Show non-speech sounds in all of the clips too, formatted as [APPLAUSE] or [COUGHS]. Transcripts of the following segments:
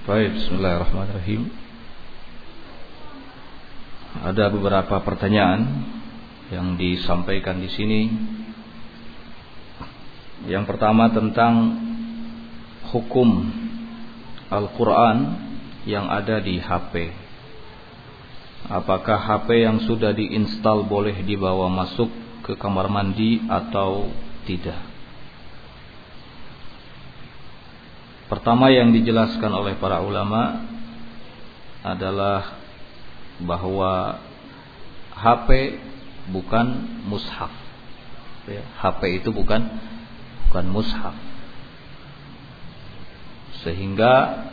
Baik, bismillahirrahmanirrahim. Ada beberapa pertanyaan yang disampaikan di sini. Yang pertama tentang hukum Al-Qur'an yang ada di HP. Apakah HP yang sudah diinstal boleh dibawa masuk ke kamar mandi atau tidak? Pertama yang dijelaskan oleh para ulama adalah bahwa HP bukan mushaf. HP ya, itu bukan bukan mushaf. Sehingga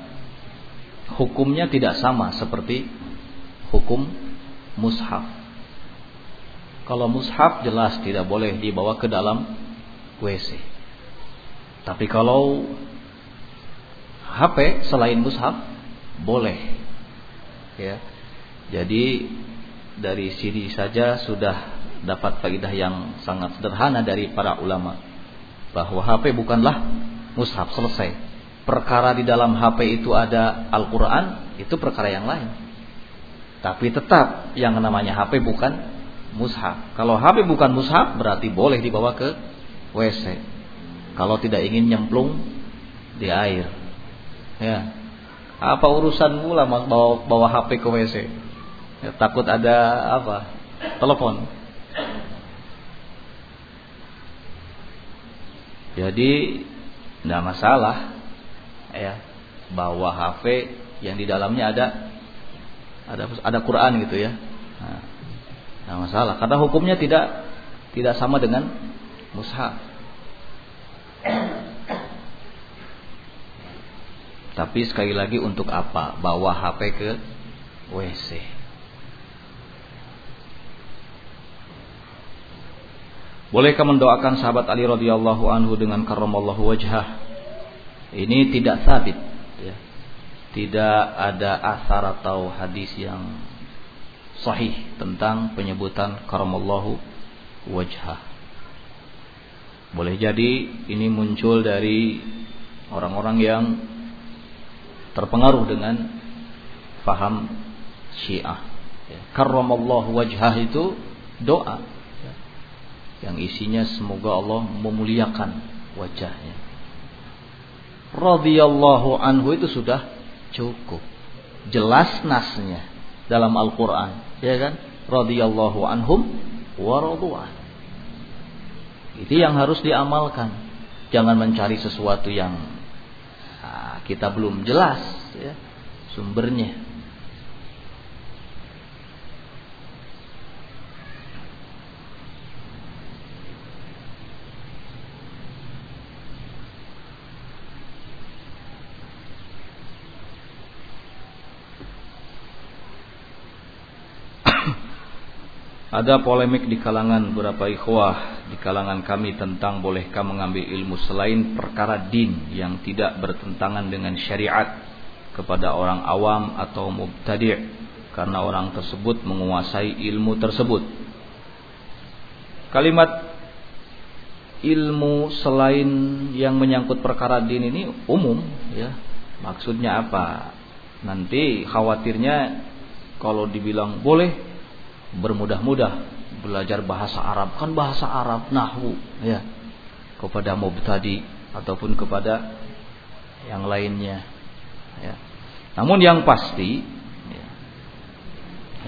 hukumnya tidak sama seperti hukum mushaf. Kalau mushaf jelas tidak boleh dibawa ke dalam WC. Tapi kalau HP selain mushaf boleh. Ya. Jadi dari sini saja sudah dapat faidah yang sangat sederhana dari para ulama bahwa HP bukanlah mushaf selesai. Perkara di dalam HP itu ada Al-Qur'an, itu perkara yang lain. Tapi tetap yang namanya HP bukan mushaf. Kalau HP bukan mushaf berarti boleh dibawa ke WC. Kalau tidak ingin nyemplung di air. Ya. Apa urusan mula bawa, bawa HP ke WC? Ya, takut ada apa? Telepon. Jadi tidak masalah ya bawa HP yang di dalamnya ada ada ada Quran gitu ya. Nah, masalah karena hukumnya tidak tidak sama dengan mushaf. Tapi sekali lagi untuk apa? Bawa HP ke WC. Bolehkah mendoakan sahabat Ali radhiyallahu anhu dengan karramallahu wajhah? Ini tidak sabit ya. Tidak ada asar atau hadis yang sahih tentang penyebutan karramallahu wajhah. Boleh jadi ini muncul dari orang-orang yang terpengaruh dengan faham Syiah. Ya. Karramallahu wajhah itu doa ya. yang isinya semoga Allah memuliakan wajahnya. Radhiyallahu anhu itu sudah cukup. Jelas nasnya dalam Al-Qur'an, ya kan? Radhiyallahu anhum wa Itu yang harus diamalkan. Jangan mencari sesuatu yang kita belum jelas ya, sumbernya. Ada polemik di kalangan beberapa ikhwah di kalangan kami tentang bolehkah mengambil ilmu selain perkara din yang tidak bertentangan dengan syariat kepada orang awam atau mubtadi' karena orang tersebut menguasai ilmu tersebut. Kalimat ilmu selain yang menyangkut perkara din ini umum ya. Maksudnya apa? Nanti khawatirnya kalau dibilang boleh bermudah-mudah belajar bahasa Arab. Kan bahasa Arab nahwu ya. Kepada mubtadi ataupun kepada yang lainnya ya. Namun yang pasti ya,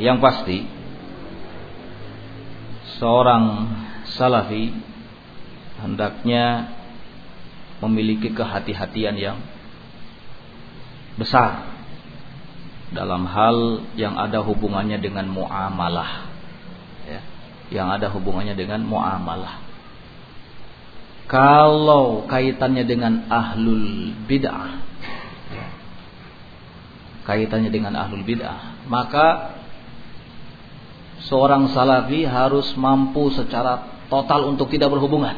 yang pasti seorang salafi hendaknya memiliki kehati-hatian yang besar dalam hal yang ada hubungannya dengan muamalah. Ya, yang ada hubungannya dengan muamalah. Kalau kaitannya dengan ahlul bid'ah ya, kaitannya dengan ahlul bid'ah maka seorang salafi harus mampu secara total untuk tidak berhubungan.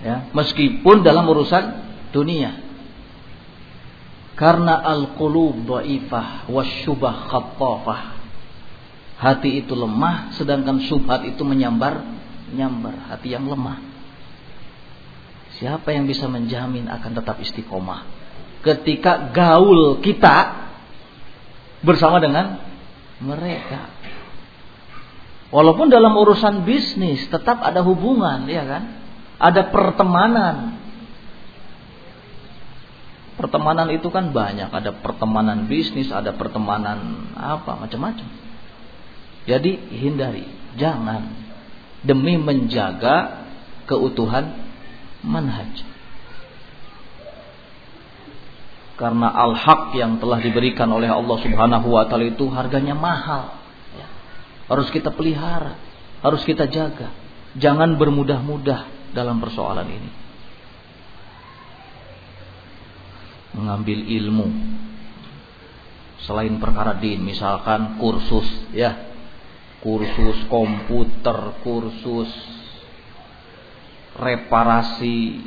Ya meskipun dalam urusan dunia karena al-qulub dhaifah wasyubah khattafah. Hati itu lemah sedangkan syubhat itu menyambar nyambar hati yang lemah. Siapa yang bisa menjamin akan tetap istiqomah? ketika gaul kita bersama dengan mereka. Walaupun dalam urusan bisnis tetap ada hubungan, ya kan? Ada pertemanan. Pertemanan itu kan banyak, ada pertemanan bisnis, ada pertemanan apa, macam-macam. Jadi hindari, jangan demi menjaga keutuhan manhaj. Karena al-haq yang telah diberikan oleh Allah Subhanahu wa taala itu harganya mahal. Ya. Harus kita pelihara, harus kita jaga. Jangan bermudah-mudah dalam persoalan ini. Mengambil ilmu selain perkara din, misalkan kursus ya. Kursus komputer, kursus reparasi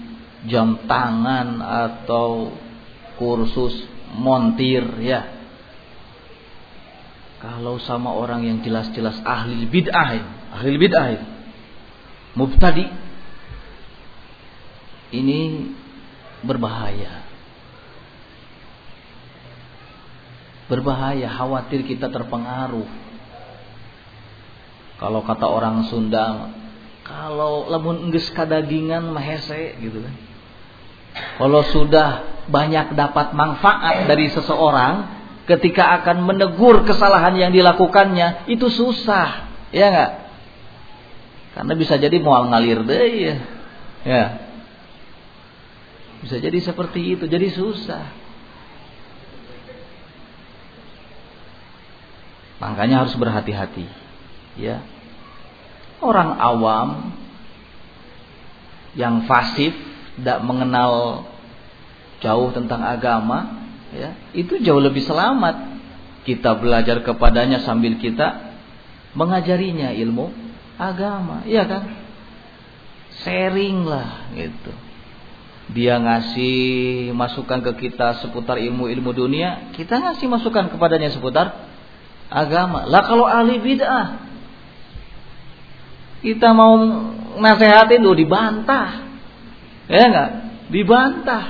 jam tangan atau kursus montir ya. Kalau sama orang yang jelas-jelas ahli bid'ah, ahli bid'ah, mubtadi, ini berbahaya. Berbahaya, khawatir kita terpengaruh. Kalau kata orang Sunda, kalau lamun enggeus kadagingan mahese gitu kan. Kalau sudah banyak dapat manfaat dari seseorang ketika akan menegur kesalahan yang dilakukannya itu susah, ya enggak? Karena bisa jadi mual ngalir deh ya. Ya. Bisa jadi seperti itu, jadi susah. Makanya harus berhati-hati. Ya, Orang awam yang fasif, tidak mengenal jauh tentang agama, ya, itu jauh lebih selamat. Kita belajar kepadanya sambil kita mengajarinya ilmu agama, iya kan? Sharing lah gitu. Dia ngasih masukan ke kita seputar ilmu-ilmu dunia, kita ngasih masukan kepadanya seputar agama. Lah kalau ahli bid'ah, kita mau nasehatin tuh dibantah. Ya enggak? Dibantah.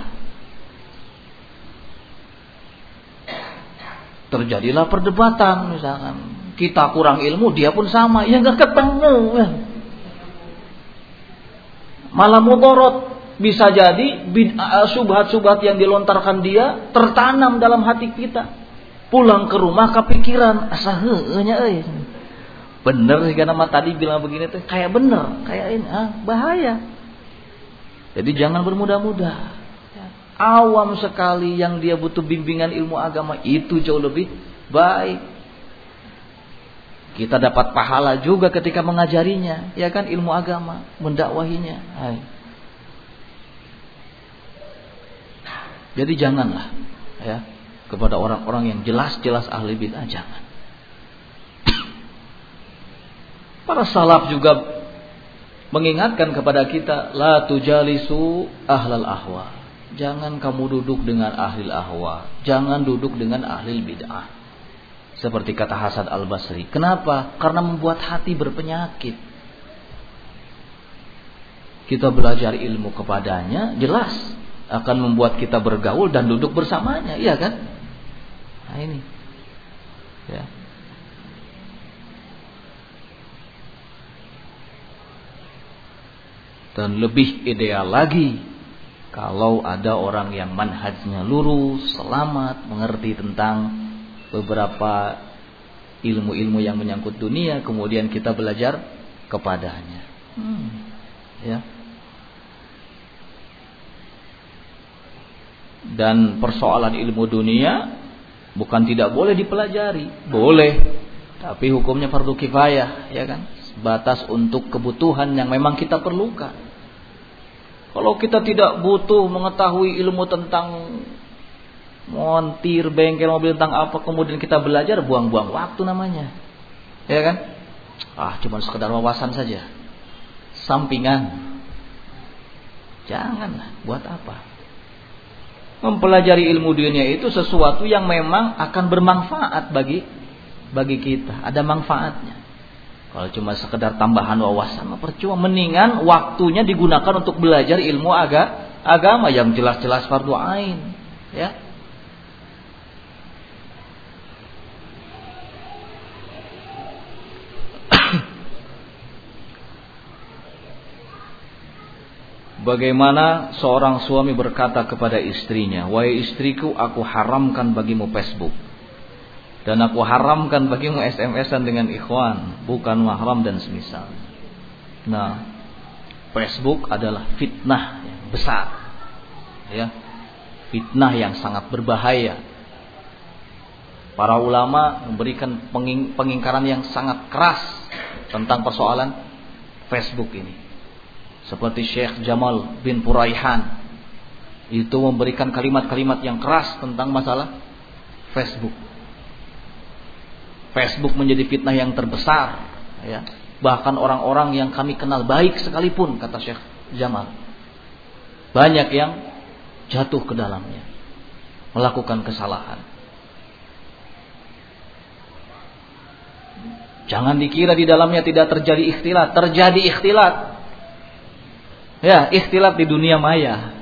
Terjadilah perdebatan misalkan. Kita kurang ilmu, dia pun sama. Ya enggak ketemu. Ya. Malah mudorot. Bisa jadi subhat-subhat yang dilontarkan dia tertanam dalam hati kita. Pulang ke rumah kepikiran asa heunya euy. Bener sih nama tadi bilang begini tuh kayak bener kayak ini ah, bahaya. Jadi jangan bermudah-mudah ya. awam sekali yang dia butuh bimbingan ilmu agama itu jauh lebih baik. Kita dapat pahala juga ketika mengajarinya ya kan ilmu agama mendakwahinya. Hai. jadi janganlah ya kepada orang-orang yang jelas-jelas ahli bid'ah jangan [COUGHS] Para salaf juga mengingatkan kepada kita la tujalisu ahlal ahwa. Jangan kamu duduk dengan ahli ahwa, jangan duduk dengan ahli bid'ah. Seperti kata Hasan Al-Basri. Kenapa? Karena membuat hati berpenyakit. Kita belajar ilmu kepadanya, jelas akan membuat kita bergaul dan duduk bersamanya, iya kan? Ini. Ya. Dan lebih ideal lagi kalau ada orang yang manhajnya lurus, selamat, mengerti tentang beberapa ilmu-ilmu yang menyangkut dunia, kemudian kita belajar kepadanya. Hmm. Ya. Dan persoalan ilmu dunia bukan tidak boleh dipelajari, boleh, tapi hukumnya fardu kifayah, ya kan? Batas untuk kebutuhan yang memang kita perlukan. Kalau kita tidak butuh mengetahui ilmu tentang montir, bengkel, mobil tentang apa, kemudian kita belajar, buang-buang waktu namanya. Ya kan? Ah, cuma sekedar wawasan saja. Sampingan. Janganlah, buat apa? Mempelajari ilmu dunia itu sesuatu yang memang akan bermanfaat bagi bagi kita, ada manfaatnya. Kalau cuma sekedar tambahan wawasan, percuma. Mendingan waktunya digunakan untuk belajar ilmu aga, agama yang jelas-jelas fardu ain. ya. Bagaimana seorang suami berkata kepada istrinya, "Wahai istriku, aku haramkan bagimu Facebook." Dan aku haramkan bagimu SMS-an dengan ikhwan, bukan mahram dan semisal. Nah, Facebook adalah fitnah yang besar. Ya. Fitnah yang sangat berbahaya. Para ulama memberikan penging pengingkaran yang sangat keras tentang persoalan Facebook ini. Seperti Syekh Jamal bin Puraihan. Itu memberikan kalimat-kalimat yang keras tentang masalah Facebook. Facebook menjadi fitnah yang terbesar ya. Bahkan orang-orang yang kami kenal baik sekalipun kata Syekh Jamal banyak yang jatuh ke dalamnya melakukan kesalahan. Jangan dikira di dalamnya tidak terjadi ikhtilat. Terjadi ikhtilat ya ikhtilat di dunia maya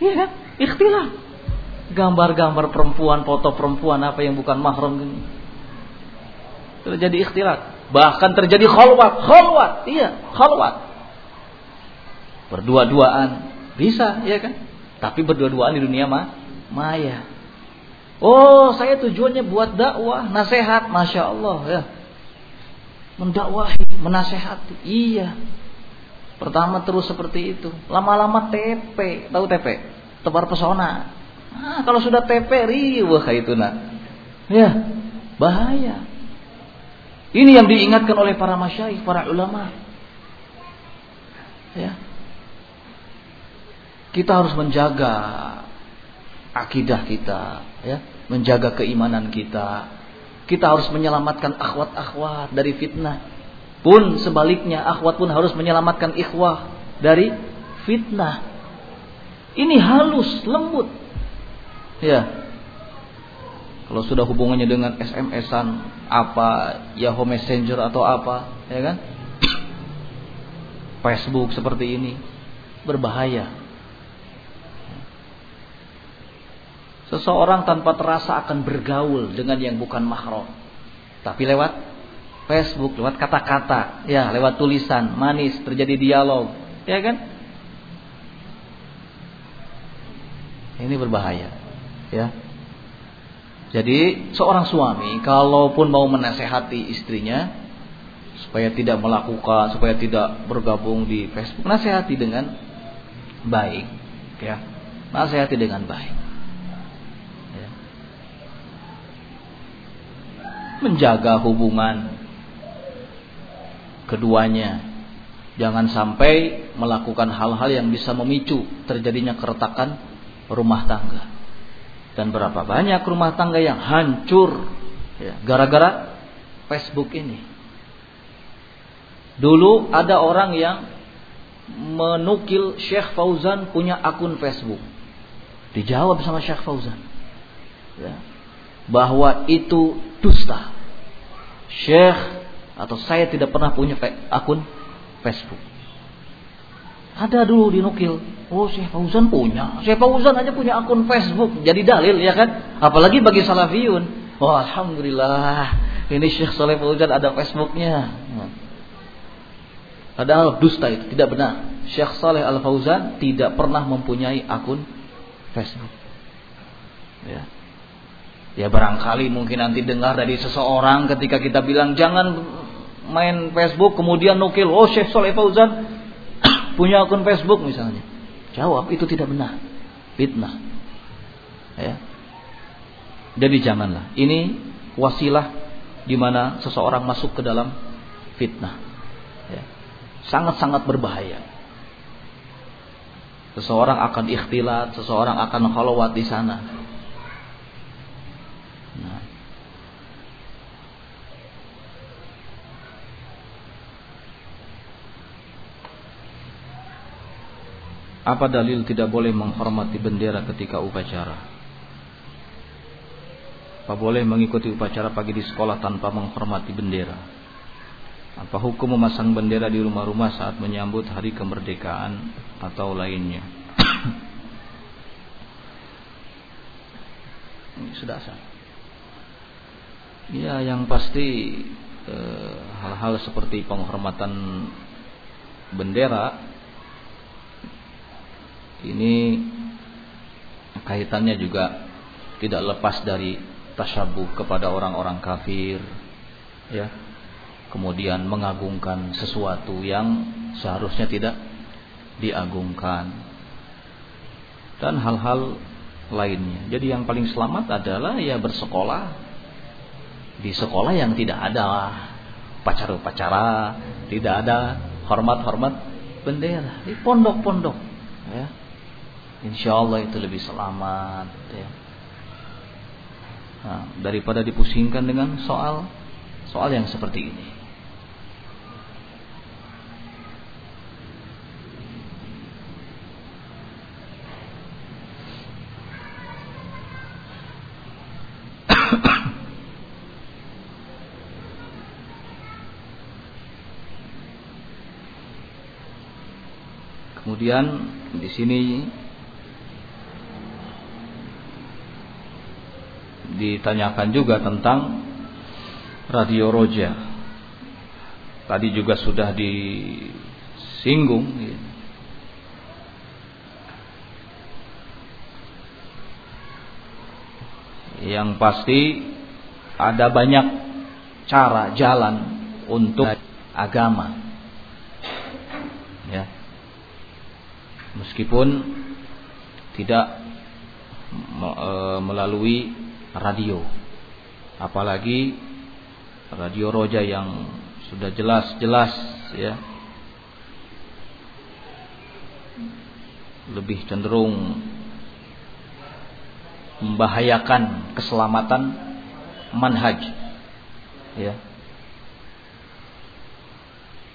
ya ikhtilat gambar-gambar perempuan foto perempuan apa yang bukan mahram ini terjadi ikhtilat Bahkan terjadi khalwat, khalwat, iya, khalwat. Berdua-duaan bisa, ya kan? Tapi berdua-duaan di dunia mah maya. Oh, saya tujuannya buat dakwah, nasihat, masya Allah ya. Mendakwahi, menasehati, iya. Pertama terus seperti itu. Lama-lama TP, tahu TP? Tebar pesona. Nah, kalau sudah TP kayak itu nak. Ya, bahaya. Ini yang diingatkan oleh para masyaikh, para ulama. Ya. Kita harus menjaga akidah kita, ya, menjaga keimanan kita. Kita harus menyelamatkan akhwat-akhwat dari fitnah. Pun sebaliknya, akhwat pun harus menyelamatkan ikhwah dari fitnah. Ini halus, lembut. Ya, kalau sudah hubungannya dengan SMS-an apa, Yahoo Messenger atau apa, ya kan? [COUGHS] Facebook seperti ini berbahaya. Seseorang tanpa terasa akan bergaul dengan yang bukan mahram. Tapi lewat Facebook, lewat kata-kata, ya, lewat tulisan, manis, terjadi dialog, ya kan? Ini berbahaya, ya. Jadi seorang suami kalaupun mau menasehati istrinya supaya tidak melakukan, supaya tidak bergabung di Facebook, nasihati dengan baik, ya. Nasihati dengan baik. Ya. Menjaga hubungan keduanya. Jangan sampai melakukan hal-hal yang bisa memicu terjadinya keretakan rumah tangga. Dan berapa banyak rumah tangga yang hancur ya, gara-gara Facebook ini. Dulu ada orang yang menukil Syekh Fauzan punya akun Facebook. Dijawab sama Syekh Fauzan. Ya, bahwa itu dusta. Syekh atau saya tidak pernah punya akun Facebook. Ada dulu dinukil. Oh, Syekh Fauzan punya. Syekh Fauzan aja punya akun Facebook. Jadi dalil ya kan? Apalagi bagi salafiyun. Oh, alhamdulillah. Ini Syekh Saleh Fauzan ada Facebooknya. Padahal dusta itu tidak benar. Syekh Saleh Al Fauzan tidak pernah mempunyai akun Facebook. Ya. Ya barangkali mungkin nanti dengar dari seseorang ketika kita bilang jangan main Facebook kemudian nukil oh Syekh Saleh Fauzan [COUGHS] punya akun Facebook misalnya. Jawab itu tidak benar. Fitnah. Ya. Jadi janganlah. Ini wasilah di mana seseorang masuk ke dalam fitnah. Ya. Sangat-sangat berbahaya. Seseorang akan ikhtilat, seseorang akan khalawat di sana. Nah. Apa dalil tidak boleh menghormati bendera ketika upacara? Apa boleh mengikuti upacara pagi di sekolah tanpa menghormati bendera? Apa hukum memasang bendera di rumah-rumah saat menyambut hari kemerdekaan atau lainnya? [COUGHS] Ini sudah sah. Ya, yang pasti eh, hal-hal e, seperti penghormatan bendera ini kaitannya juga tidak lepas dari tasyabuh kepada orang-orang kafir ya kemudian mengagungkan sesuatu yang seharusnya tidak diagungkan dan hal-hal lainnya. Jadi yang paling selamat adalah ya bersekolah di sekolah yang tidak ada pacar-pacara, tidak ada hormat-hormat bendera di pondok-pondok ya. Insya Allah itu lebih selamat ya. Nah, daripada dipusingkan dengan soal soal yang seperti ini. [COUGHS] Kemudian di sini ditanyakan juga tentang radio roja. Tadi juga sudah disinggung. Yang pasti ada banyak cara jalan untuk agama. Ya. Meskipun tidak e, melalui radio. Apalagi radio roja yang sudah jelas-jelas ya. Lebih cenderung membahayakan keselamatan manhaj ya.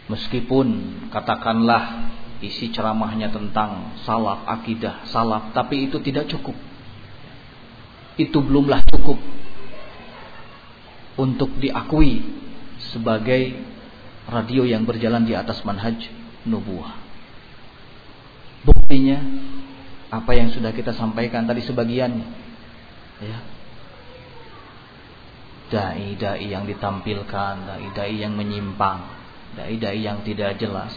Meskipun katakanlah isi ceramahnya tentang salaf akidah salaf tapi itu tidak cukup itu belumlah cukup untuk diakui sebagai radio yang berjalan di atas manhaj nubuah. Buktinya apa yang sudah kita sampaikan tadi sebagian ya. Dai-dai yang ditampilkan, dai-dai yang menyimpang, dai-dai yang tidak jelas.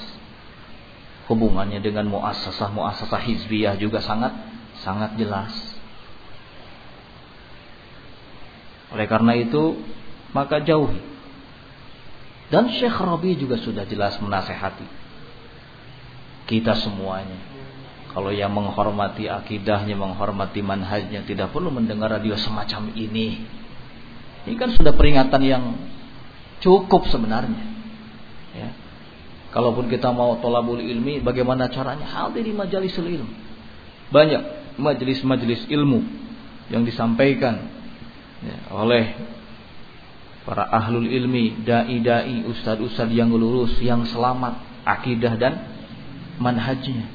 Hubungannya dengan muasasah-muasasah hizbiyah juga sangat sangat jelas. Oleh karena itu maka jauhi. Dan Syekh Rabi juga sudah jelas menasehati kita semuanya. Kalau yang menghormati akidahnya, menghormati manhajnya, tidak perlu mendengar radio semacam ini. Ini kan sudah peringatan yang cukup sebenarnya. Ya. Kalaupun kita mau tolabul ilmi, bagaimana caranya? Hadir di majelis ilmu. Banyak majelis-majelis ilmu yang disampaikan ya, oleh para ahlul ilmi, dai-dai, ustad-ustad yang lurus, yang selamat, akidah dan manhajnya.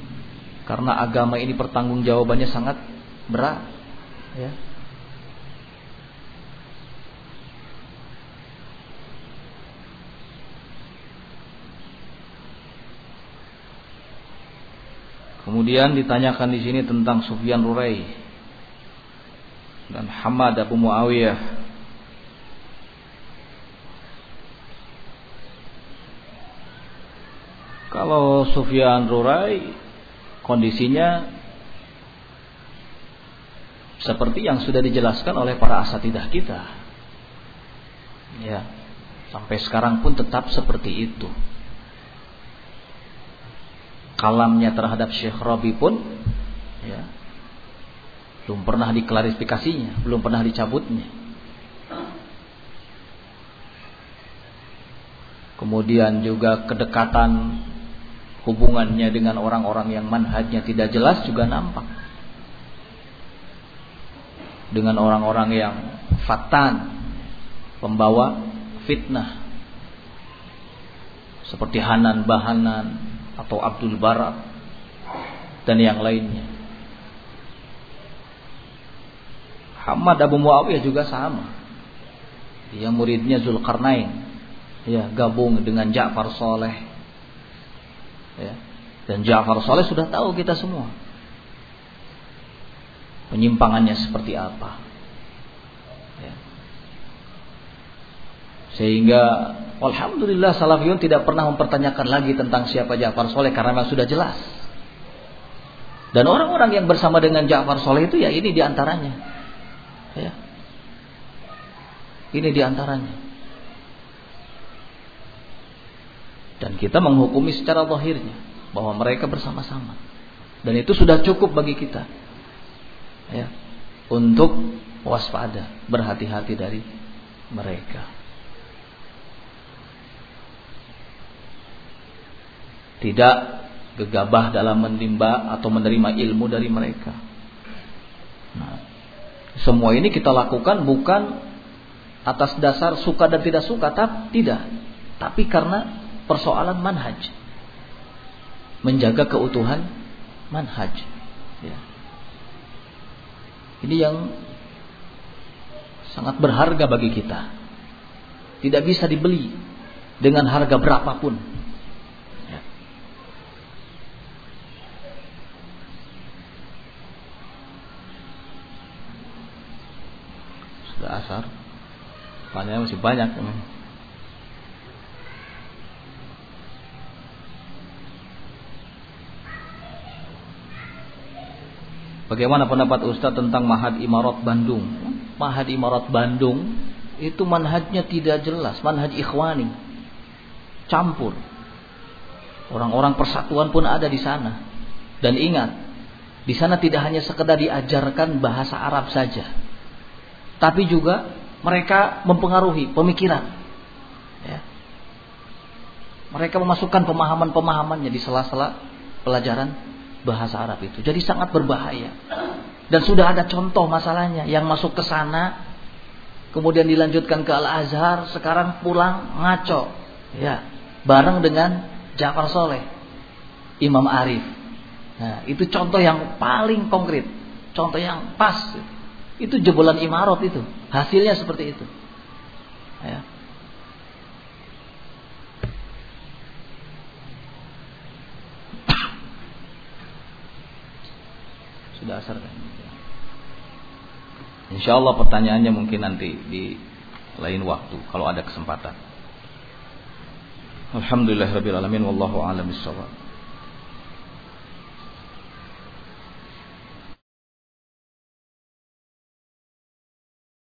Karena agama ini pertanggungjawabannya sangat berat. Ya. Kemudian ditanyakan di sini tentang Sufyan Rurai dan Hamad Abu Muawiyah Kalau Sufyan Rurai kondisinya seperti yang sudah dijelaskan oleh para asatidah kita. Ya, sampai sekarang pun tetap seperti itu. Kalamnya terhadap Syekh Rabi pun ya, belum pernah diklarifikasinya, belum pernah dicabutnya. Kemudian juga kedekatan hubungannya dengan orang-orang yang manhajnya tidak jelas juga nampak. Dengan orang-orang yang fatan, pembawa fitnah. Seperti Hanan Bahanan atau Abdul Barak dan yang lainnya. Muhammad Abu Muawiyah juga sama. Dia muridnya Zulkarnain. Ya, gabung dengan Ja'far Soleh. Ya. Dan Ja'far Soleh sudah tahu kita semua. Penyimpangannya seperti apa. Ya. Sehingga Alhamdulillah Salafiyun tidak pernah mempertanyakan lagi tentang siapa Ja'far Soleh karena sudah jelas. Dan orang-orang yang bersama dengan Ja'far Soleh itu ya ini di antaranya. Ya. Ini di antaranya. Dan kita menghukumi secara zahirnya bahwa mereka bersama-sama. Dan itu sudah cukup bagi kita. Ya. Untuk waspada, berhati-hati dari mereka. Tidak gegabah dalam menimba atau menerima ilmu dari mereka. Semua ini kita lakukan bukan atas dasar suka dan tidak suka, tapi tidak. Tapi karena persoalan manhaj. Menjaga keutuhan manhaj. Ya. Ini yang sangat berharga bagi kita. Tidak bisa dibeli dengan harga berapapun. Ya. Sudah asar. Pertanyaan masih banyak. Bagaimana pendapat Ustadz tentang Mahad Imarat Bandung? Mahad Imarat Bandung itu manhajnya tidak jelas, manhaj ikhwani. Campur. Orang-orang persatuan pun ada di sana. Dan ingat, di sana tidak hanya sekedar diajarkan bahasa Arab saja. Tapi juga mereka mempengaruhi pemikiran. Ya. Mereka memasukkan pemahaman-pemahamannya di sela-sela pelajaran bahasa Arab itu. Jadi sangat berbahaya. Dan sudah ada contoh masalahnya yang masuk ke sana kemudian dilanjutkan ke Al-Azhar, sekarang pulang ngaco. Ya, bareng dengan Ja'far Soleh, Imam Arif. Nah, itu contoh yang paling konkret, contoh yang pas. Itu jebolan imarot itu, hasilnya seperti itu. Ya. sudah asar kan? Insya Allah pertanyaannya mungkin nanti di lain waktu kalau ada kesempatan. Alhamdulillah Rabbil Alamin Wallahu a'lam bishawab.